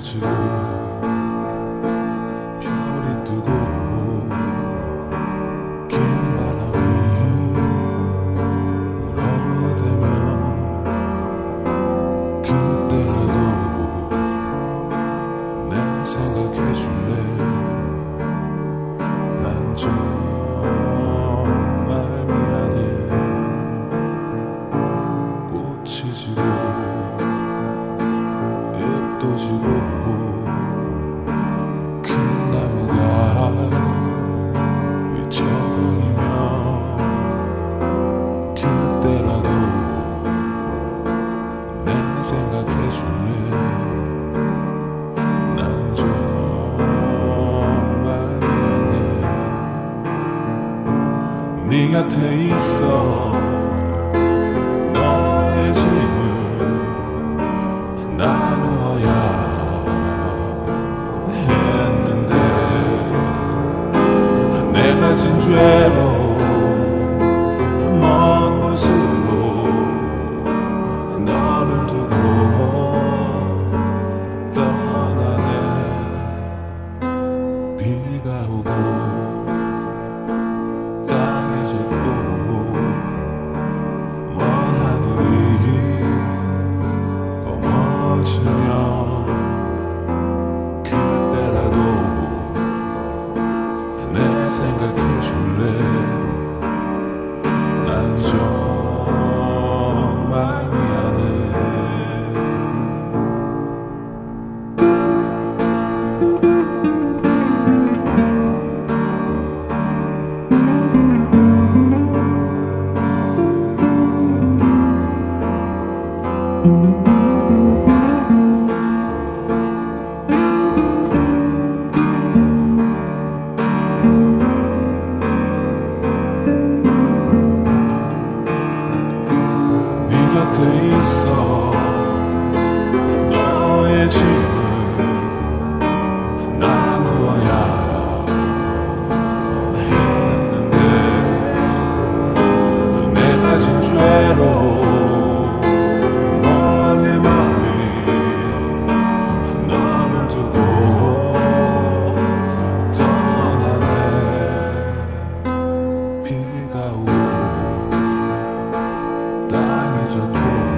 tragedy. 네 곁에 있어. 너의 짐을 나누어야 했는데 내가 진 죄로 먼 곳으로 너를 두고 και σου λέει 带着过。